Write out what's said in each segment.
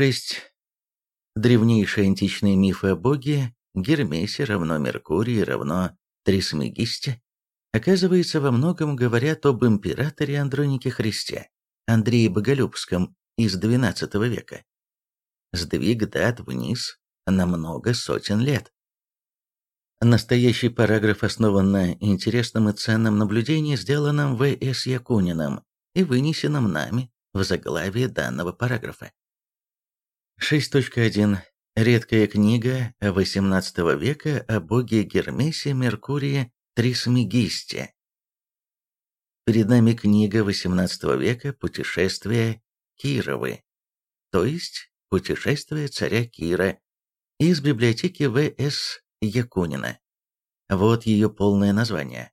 6. Древнейшие античные мифы о боге Гермесе равно Меркурии равно Трисмегисте оказывается во многом говорят об императоре Андронике Христе, Андрее Боголюбском из XII века. Сдвиг дат вниз на много сотен лет. Настоящий параграф основан на интересном и ценном наблюдении, сделанном В.С. Якуниным и вынесенном нами в заглавие данного параграфа. 6.1. Редкая книга XVIII века о боге Гермесе Меркурии Трисмегисте. Перед нами книга XVIII века «Путешествие Кировы», то есть «Путешествие царя Кира» из библиотеки В.С. Якунина. Вот ее полное название.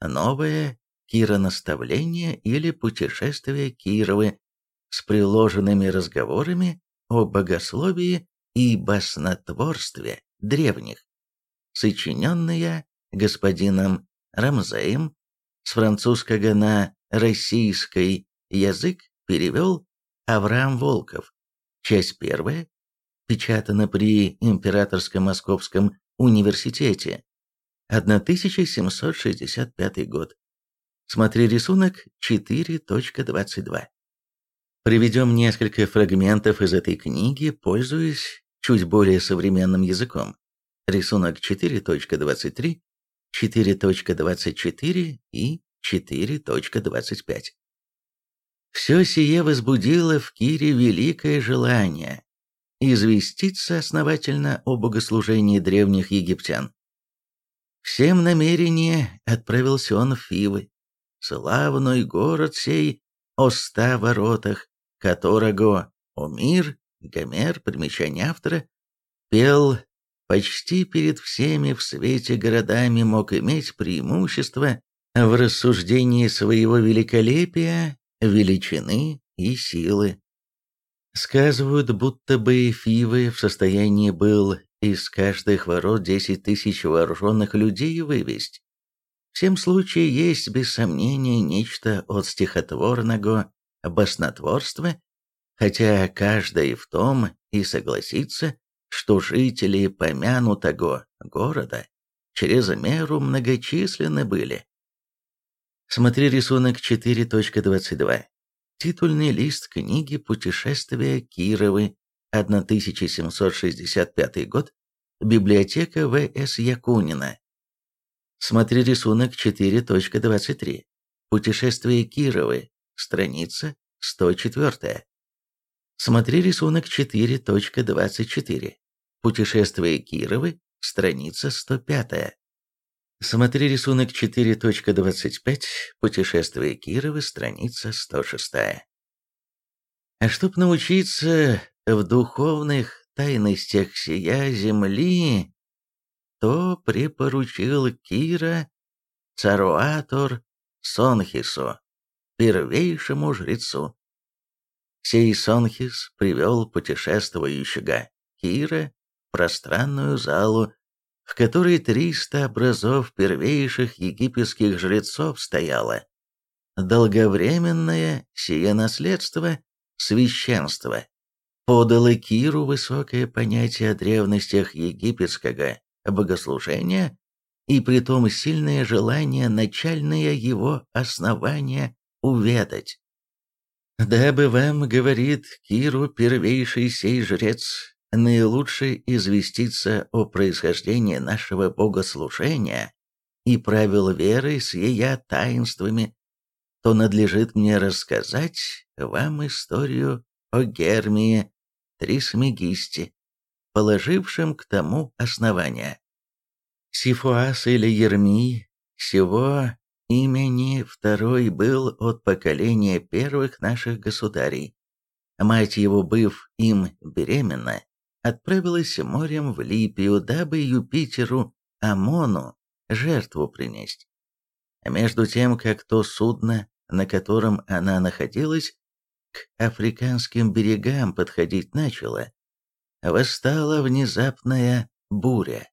Новое Киронаставление или Путешествие Кировы с приложенными разговорами о богословии и баснотворстве древних, сочиненная господином Рамзеем, с французского на российский язык перевел Авраам Волков. Часть первая, печатана при Императорском Московском университете, 1765 год. Смотри рисунок 4.22. Приведем несколько фрагментов из этой книги, пользуясь чуть более современным языком. Рисунок 4.23, 4.24 и 4.25. Все сие возбудило в Кире великое желание известиться основательно о богослужении древних египтян. Всем намерение отправился он в Фивы, славный город сей о ста воротах, которого Омир, Гомер, примечание автора, пел почти перед всеми в свете городами мог иметь преимущество в рассуждении своего великолепия, величины и силы. Сказывают, будто бы Фивы в состоянии был из каждых ворот десять тысяч вооруженных людей вывести. В всем случае есть, без сомнения, нечто от стихотворного баснотворства, хотя каждый в том и согласится, что жители помянутого города через меру многочисленны были. Смотри рисунок 4.22. Титульный лист книги «Путешествие Кировы», 1765 год, библиотека В.С. Якунина. Смотри рисунок 4.23. Путешествие Кировы, страница 104. Смотри рисунок 4.24. Путешествие Кировы, страница 105. Смотри рисунок 4.25. Путешествие Кировы, страница 106. А чтоб научиться в духовных тайностях сия земли, то припоручил Кира Царуатор Сонхису, первейшему жрецу. Сей Сонхис привел путешествующего Кира в пространную залу, в которой триста образов первейших египетских жрецов стояло. Долговременное сие наследство священства подало Киру высокое понятие о древностях египетского богослужения и притом сильное желание начальное его основания уведать. «Дабы вам, — говорит Киру, первейший сей жрец, — наилучше известиться о происхождении нашего богослужения и правил веры с ее таинствами, то надлежит мне рассказать вам историю о Гермии Трисмегисте, положившем к тому основание. Сифуас или Ермий, всего имени второй был от поколения первых наших государей. Мать его, быв им беременна, отправилась морем в Липию, дабы Юпитеру Амону жертву принести. Между тем, как то судно, на котором она находилась, к африканским берегам подходить начало, восстала внезапная буря.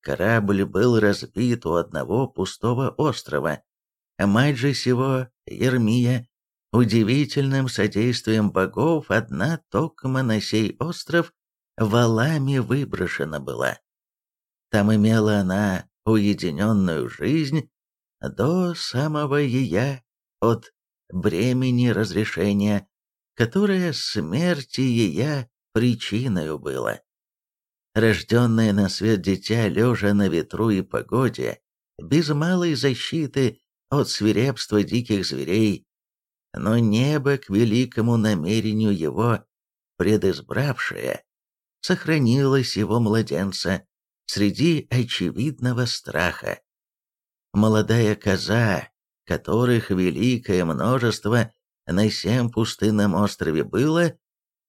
Корабль был разбит у одного пустого острова. Мать же сего, Ермия, удивительным содействием богов одна токма на сей остров валами выброшена была. Там имела она уединенную жизнь до самого ее от бремени разрешения, которое смерти ее причиною было. Рожденное на свет дитя, лежа на ветру и погоде, без малой защиты от свирепства диких зверей, но небо к великому намерению его предизбравшее, сохранилось его младенца среди очевидного страха. Молодая коза, которых великое множество на всем пустынном острове было,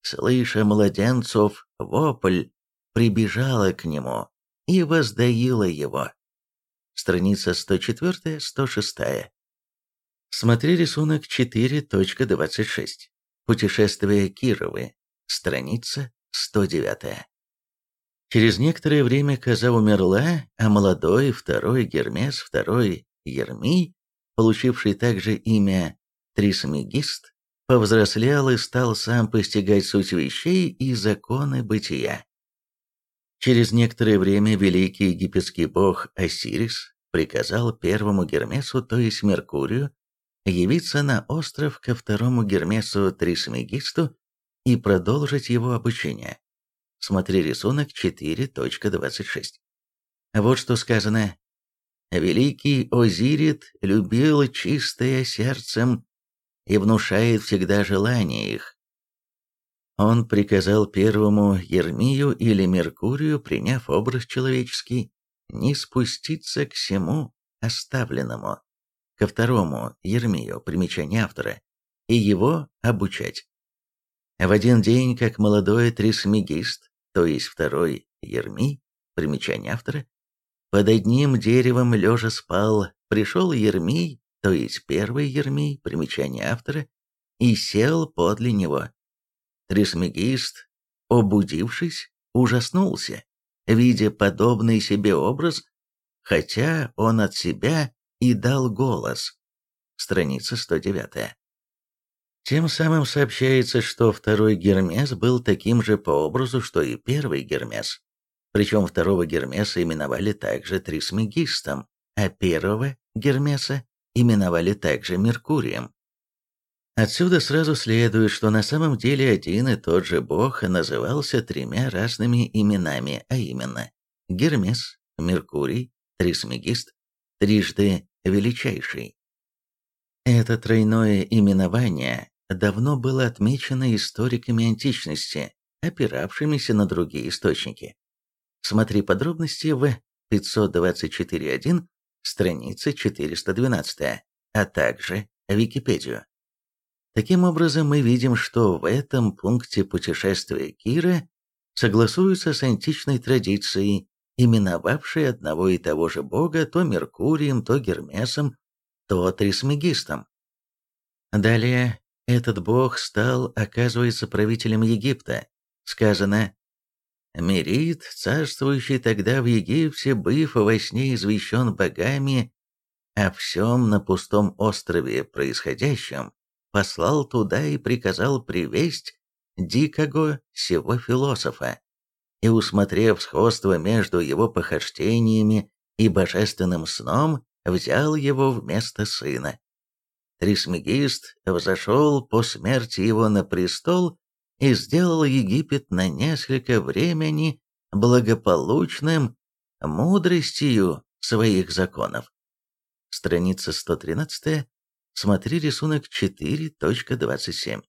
слыша младенцов вопль, прибежала к нему и воздаила его. Страница 104-106. Смотри рисунок 4.26. Путешествие Кировы. Страница 109. Через некоторое время коза умерла, а молодой второй Гермес, второй Ермий, получивший также имя Трисмегист, повзрослел и стал сам постигать суть вещей и законы бытия. Через некоторое время великий египетский бог Осирис приказал первому Гермесу, то есть Меркурию, явиться на остров ко второму Гермесу Трисмегисту и продолжить его обучение. Смотри рисунок 4.26. Вот что сказано. Великий Озирит любил чистое сердцем и внушает всегда желания их. Он приказал первому Ермию или Меркурию, приняв образ человеческий, не спуститься к всему оставленному, ко второму Ермию, примечание автора, и его обучать. В один день, как молодой трисмегист, то есть второй Ермий, примечание автора, под одним деревом лежа спал, пришел Ермий, то есть первый Ермий, примечание автора, и сел подле него. Трисмегист, обудившись, ужаснулся, видя подобный себе образ, хотя он от себя и дал голос. Страница 109. Тем самым сообщается, что второй Гермес был таким же по образу, что и первый Гермес. Причем второго Гермеса именовали также Трисмегистом, а первого Гермеса именовали также Меркурием. Отсюда сразу следует, что на самом деле один и тот же бог назывался тремя разными именами, а именно Гермес, Меркурий, Трисмегист, трижды величайший. Это тройное именование давно было отмечено историками античности, опиравшимися на другие источники. Смотри подробности в 524.1, страница 412, а также Википедию. Таким образом, мы видим, что в этом пункте путешествия Кира согласуются с античной традицией, именовавшей одного и того же бога то Меркурием, то Гермесом, то Трисмегистом. Далее, этот бог стал, оказывается, правителем Египта. Сказано, Мерит, царствующий тогда в Египте, быв во сне извещен богами о всем на пустом острове происходящем, послал туда и приказал привесть дикого сего философа. И, усмотрев сходство между его похождениями и божественным сном, взял его вместо сына. Трисмегист взошел по смерти его на престол и сделал Египет на несколько времени благополучным мудростью своих законов. Страница 113, смотри рисунок 4.27.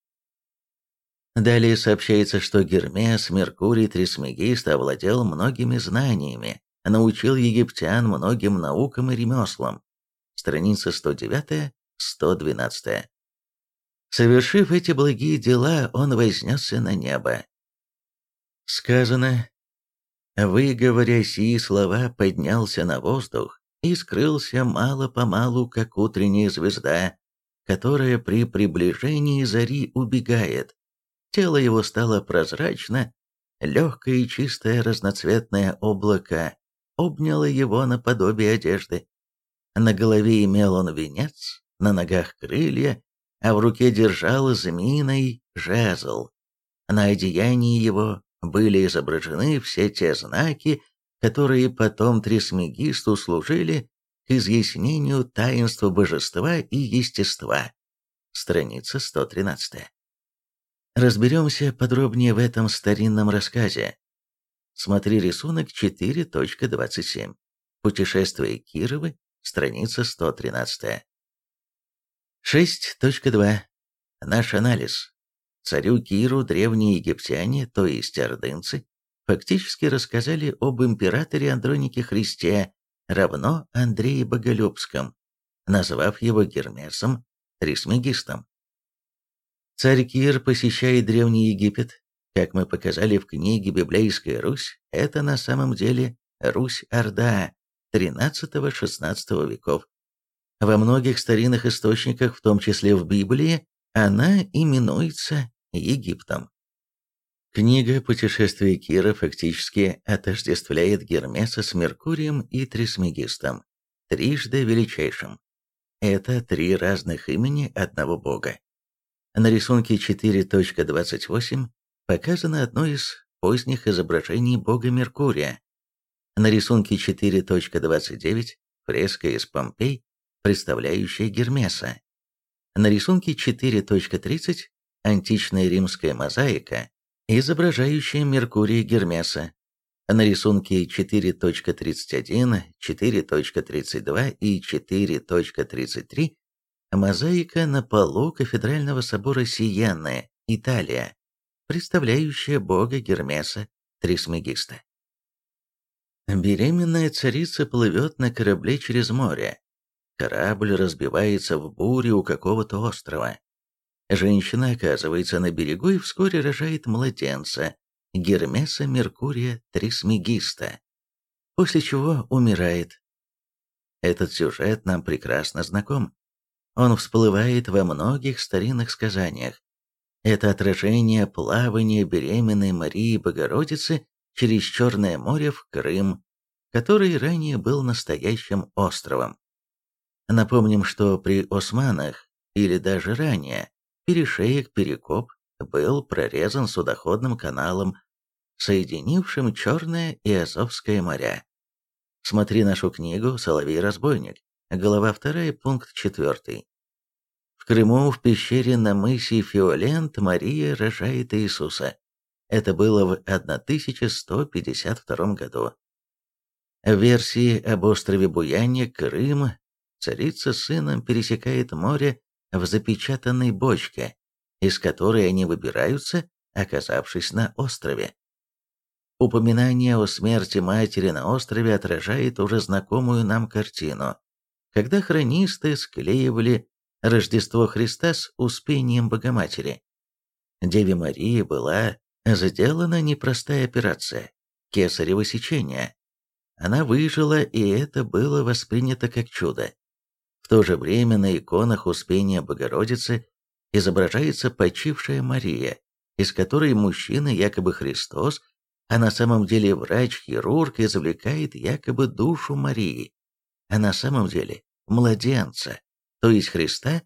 Далее сообщается, что Гермес, Меркурий Трисмегист овладел многими знаниями, научил египтян многим наукам и ремеслам. Страница 109, 112. Совершив эти благие дела, он вознесся на небо. Сказано, «Вы, говоря сии слова, поднялся на воздух и скрылся мало-помалу, как утренняя звезда, которая при приближении зари убегает. Тело его стало прозрачно, легкое и чистое разноцветное облако обняло его наподобие одежды. На голове имел он венец, на ногах крылья, а в руке держал змеиный жезл. На одеянии его были изображены все те знаки, которые потом Трисмегисту служили к изъяснению таинства божества и естества. Страница 113. Разберемся подробнее в этом старинном рассказе. Смотри рисунок 4.27. Путешествие Кировы, страница 113. 6.2. Наш анализ. Царю Киру древние египтяне, то есть ордынцы, фактически рассказали об императоре Андронике Христе, равно Андрее Боголюбском, назвав его Гермесом Трисмегистом. Царь Кир посещает Древний Египет. Как мы показали в книге «Библейская Русь», это на самом деле Русь-Орда XIII-XVI веков. Во многих старинных источниках, в том числе в Библии, она именуется Египтом. Книга «Путешествие Кира» фактически отождествляет Гермеса с Меркурием и Трисмегистом, трижды величайшим. Это три разных имени одного бога. На рисунке 4.28 показано одно из поздних изображений бога Меркурия. На рисунке 4.29 фреска из Помпей, представляющая Гермеса. На рисунке 4.30 античная римская мозаика, изображающая Меркурия Гермеса. На рисунке 4.31, 4.32 и 4.33 мозаика на полу кафедрального собора Сиенны, Италия, представляющая бога Гермеса Трисмегиста. Беременная царица плывет на корабле через море. Корабль разбивается в буре у какого-то острова. Женщина оказывается на берегу и вскоре рожает младенца, Гермеса Меркурия Трисмегиста, после чего умирает. Этот сюжет нам прекрасно знаком. Он всплывает во многих старинных сказаниях. Это отражение плавания беременной Марии Богородицы через Черное море в Крым, который ранее был настоящим островом. Напомним, что при османах, или даже ранее, перешеек-перекоп был прорезан судоходным каналом, соединившим Черное и Азовское моря. Смотри нашу книгу «Соловей-разбойник», глава 2, пункт 4. В Крыму, в пещере на мысе Фиолент, Мария рожает Иисуса. Это было в 1152 году. В версии об острове Буяне, Крым, царица с сыном пересекает море в запечатанной бочке, из которой они выбираются, оказавшись на острове. Упоминание о смерти матери на острове отражает уже знакомую нам картину, когда хронисты склеивали Рождество Христа с Успением Богоматери. Деве Марии была сделана непростая операция – кесарево сечение. Она выжила, и это было воспринято как чудо. В то же время на иконах Успения Богородицы изображается почившая Мария, из которой мужчина якобы Христос, а на самом деле врач-хирург извлекает якобы душу Марии, а на самом деле младенца, то есть Христа.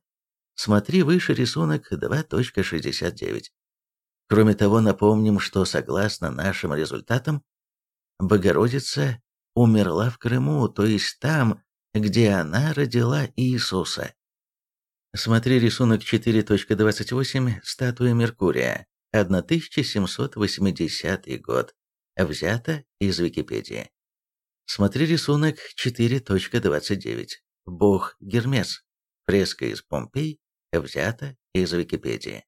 Смотри выше рисунок 2.69. Кроме того, напомним, что согласно нашим результатам, Богородица умерла в Крыму, то есть там, где она родила Иисуса. Смотри рисунок 4.28 «Статуя Меркурия», 1780 год. Взято из Википедии. Смотри рисунок 4.29 «Бог Гермес», фреска из Помпей, взято из Википедии.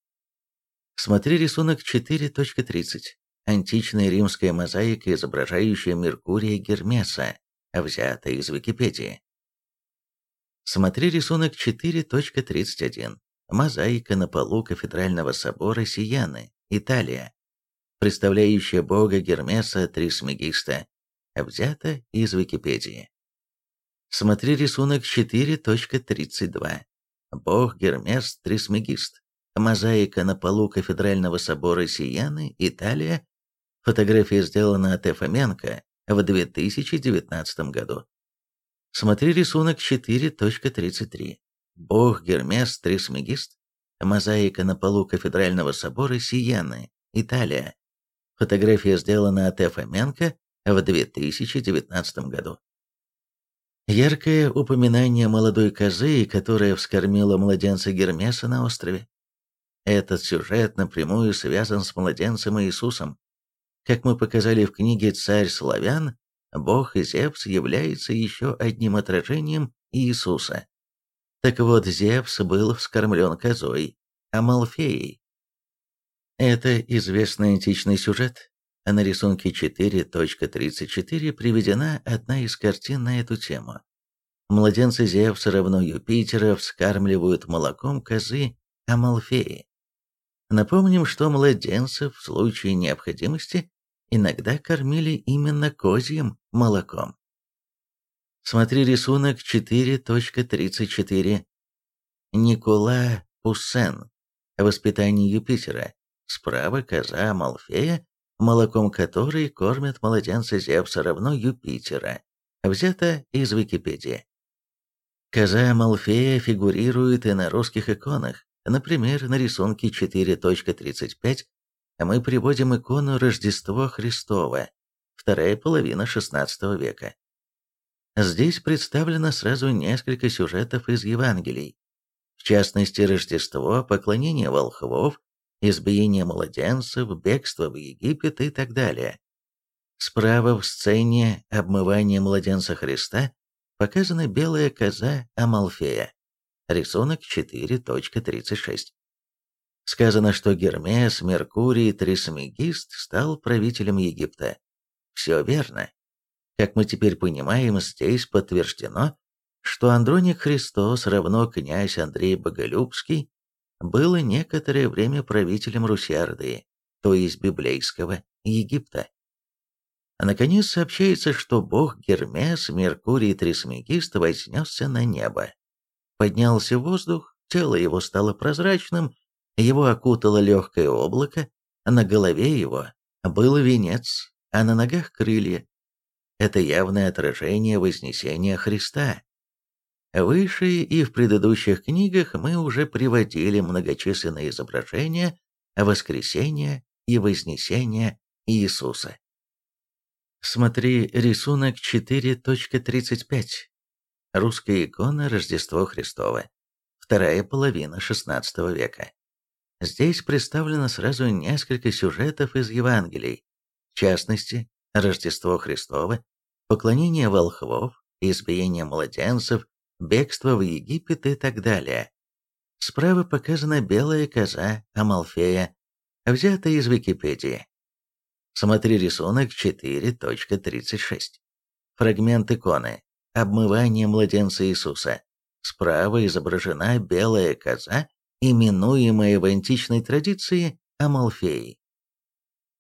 Смотри рисунок 4.30 «Античная римская мозаика, изображающая Меркурия Гермеса», взято из Википедии. Смотри рисунок 4.31. Мозаика на полу кафедрального собора Сияны, Италия, представляющая бога Гермеса Трисмегиста, взята из Википедии. Смотри рисунок 4.32. Бог Гермес Трисмегист. Мозаика на полу кафедрального собора Сияны, Италия. Фотография сделана от Фоменко в 2019 году. Смотри рисунок 4.33. Бог Гермес Трисмегист. Мозаика на полу кафедрального собора Сиены, Италия. Фотография сделана от. Фоменко в 2019 году. Яркое упоминание молодой козы, которая вскормила младенца Гермеса на острове. Этот сюжет напрямую связан с младенцем Иисусом. Как мы показали в книге «Царь славян», бог Зевс является еще одним отражением Иисуса. Так вот, Зевс был вскормлен козой, Амалфеей. Это известный античный сюжет. А на рисунке 4.34 приведена одна из картин на эту тему. Младенцы Зевса равно Юпитера вскармливают молоком козы Амалфеи. Напомним, что младенцев в случае необходимости иногда кормили именно козьим молоком. Смотри рисунок 4.34. Никола Пуссен. Воспитание Юпитера. Справа коза Амалфея, молоком которой кормят младенца Зевса равно Юпитера. Взято из Википедии. Коза Амалфея фигурирует и на русских иконах. Например, на рисунке 4.35 мы приводим икону Рождество Христово, вторая половина XVI века. Здесь представлено сразу несколько сюжетов из Евангелий. В частности, Рождество, поклонение волхвов, избиение младенцев, бегство в Египет и так далее. Справа в сцене обмывания младенца Христа показана белая коза Амалфея. Рисунок 4.36. Сказано, что Гермес, Меркурий, Трисмегист стал правителем Египта. Все верно. Как мы теперь понимаем, здесь подтверждено, что Андроник Христос равно князь Андрей Боголюбский был некоторое время правителем Русиардии, то есть библейского Египта. А наконец сообщается, что бог Гермес, Меркурий Трисмегист вознесся на небо. Поднялся в воздух, тело его стало прозрачным, его окутало легкое облако, а на голове его был венец, а на ногах крылья. Это явное отражение Вознесения Христа. Выше и в предыдущих книгах мы уже приводили многочисленные изображения воскресения и вознесения Иисуса. Смотри рисунок 4.35. Русская икона Рождество Христово. Вторая половина XVI века. Здесь представлено сразу несколько сюжетов из Евангелий, в частности, Рождество Христово, поклонение волхвов, избиение младенцев, бегство в Египет и так далее. Справа показана белая коза Амалфея, взятая из Википедии. Смотри рисунок 4.36. Фрагмент иконы. Обмывание младенца Иисуса. Справа изображена белая коза, именуемая в античной традиции Амалфеей.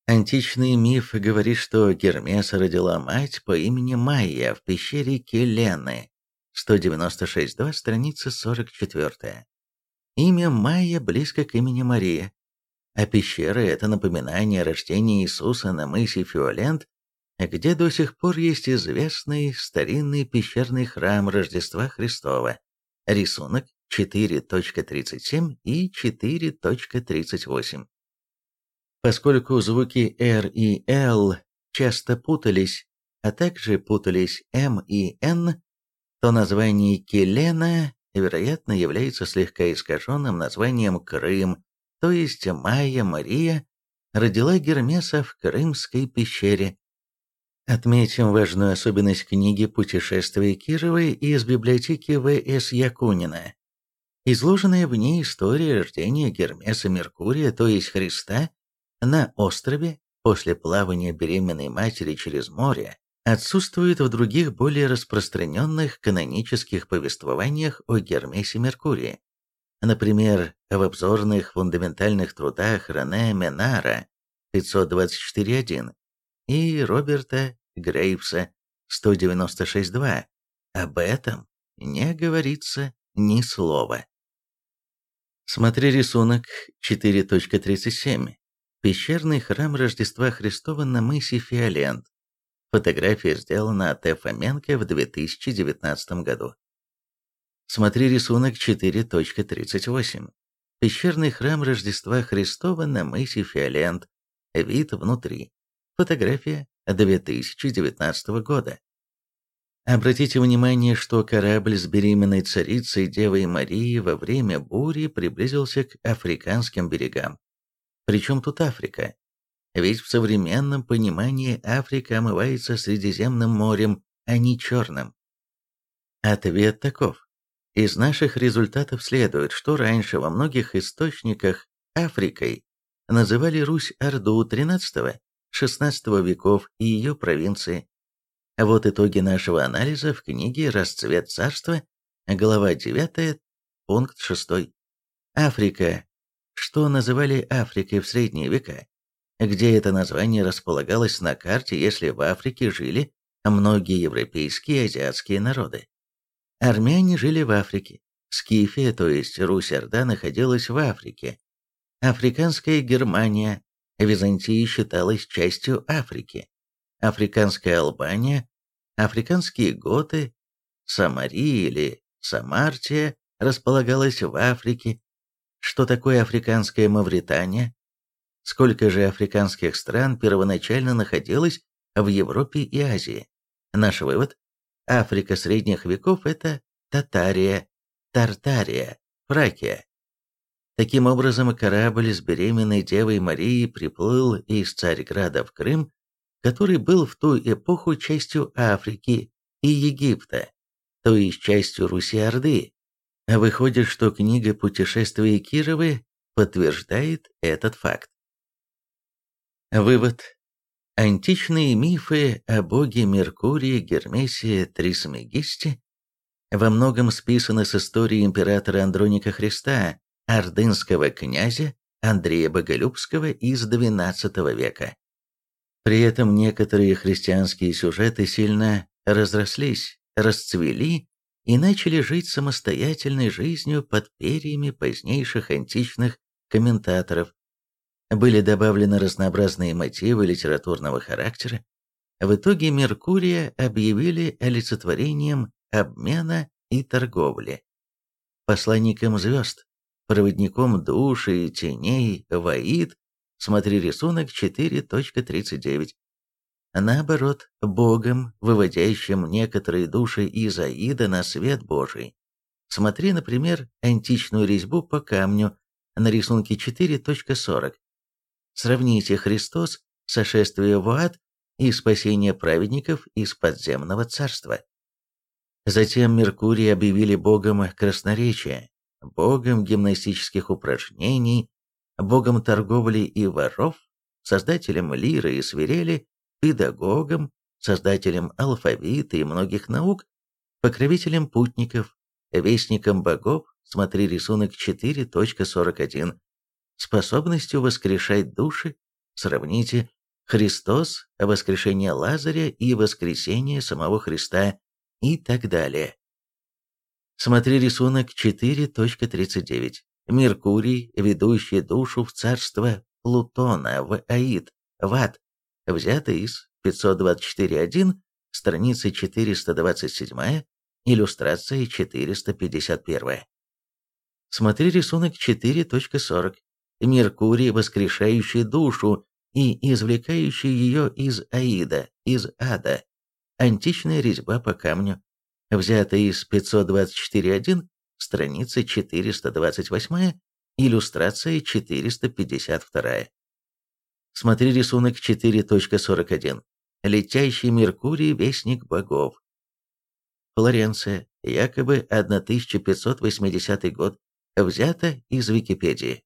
Античный миф говорит, что Гермеса родила мать по имени Майя в пещере Келены, 196.2, страница 44. Имя Майя близко к имени Мария, а пещера – это напоминание о рождении Иисуса на мысе Фиолент, где до сих пор есть известный старинный пещерный храм Рождества Христова. Рисунок 4.37 и 4.38. Поскольку звуки R и L часто путались, а также путались M и N, то название Келена, вероятно, является слегка искаженным названием Крым, то есть Майя Мария родила Гермеса в Крымской пещере. Отметим важную особенность книги «Путешествие Кировой» из библиотеки В.С. Якунина. Изложенная в ней история рождения Гермеса Меркурия, то есть Христа, на острове после плавания беременной матери через море отсутствует в других более распространенных канонических повествованиях о Гермесе Меркурии. Например, в обзорных фундаментальных трудах Рене Менара 524.1 и Роберта Грейвса 196.2 об этом не говорится ни слова. Смотри рисунок 4.37. Пещерный храм Рождества Христова на мысе Фиолент. Фотография сделана от Ф. Фоменко в 2019 году. Смотри рисунок 4.38. Пещерный храм Рождества Христова на мысе Фиолент. Вид внутри. Фотография 2019 года. Обратите внимание, что корабль с беременной царицей Девой Марией во время бури приблизился к африканским берегам. Причем тут Африка? Ведь в современном понимании Африка омывается Средиземным морем, а не Черным. Ответ таков. Из наших результатов следует, что раньше во многих источниках Африкой называли Русь-Орду XIII-XVI веков и ее провинции. Вот итоги нашего анализа в книге «Расцвет царства», глава 9, пункт 6. Африка. Что называли Африкой в средние века? Где это название располагалось на карте, если в Африке жили многие европейские и азиатские народы? Армяне жили в Африке. Скифия, то есть Русь-Орда, находилась в Африке. Африканская Германия, Византия считалась частью Африки. Африканская Албания, африканские готы, Самария или Самартия располагалась в Африке. Что такое африканская Мавритания? Сколько же африканских стран первоначально находилось в Европе и Азии? Наш вывод – Африка средних веков – это Татария, Тартария, Фракия. Таким образом, корабль с беременной Девой Марией приплыл из Царьграда в Крым, который был в ту эпоху частью Африки и Египта, то есть частью Руси-Орды. Выходит, что книга «Путешествия Кировы» подтверждает этот факт. Вывод. Античные мифы о боге Меркурии Гермесе Трисмегисте во многом списаны с истории императора Андроника Христа, ордынского князя Андрея Боголюбского из XII века. При этом некоторые христианские сюжеты сильно разрослись, расцвели и начали жить самостоятельной жизнью под перьями позднейших античных комментаторов, были добавлены разнообразные мотивы литературного характера. В итоге Меркурия объявили олицетворением обмена и торговли. Посланником звезд, проводником души и теней, Ваид, смотри рисунок 4.39. Наоборот, Богом, выводящим некоторые души из Аида на свет Божий. Смотри, например, античную резьбу по камню на рисунке 4.40. Сравните Христос, сошествие в ад и спасение праведников из подземного царства. Затем Меркурий объявили богом красноречия, богом гимнастических упражнений, богом торговли и воров, создателем лиры и свирели, педагогом, создателем алфавита и многих наук, покровителем путников, вестником богов, смотри рисунок 4.41, способностью воскрешать души, сравните Христос, воскрешение Лазаря и воскресение самого Христа и так далее. Смотри рисунок 4.39. Меркурий, ведущий душу в царство Плутона, в Аид, в ад, взято из 524.1, страница 427, иллюстрация 451. Смотри рисунок 4.40. Меркурий, воскрешающий душу и извлекающий ее из Аида, из ада. Античная резьба по камню. Взята из 524.1, страница 428, иллюстрация 452. Смотри рисунок 4.41. Летящий Меркурий – вестник богов. Флоренция, якобы 1580 год, взято из Википедии.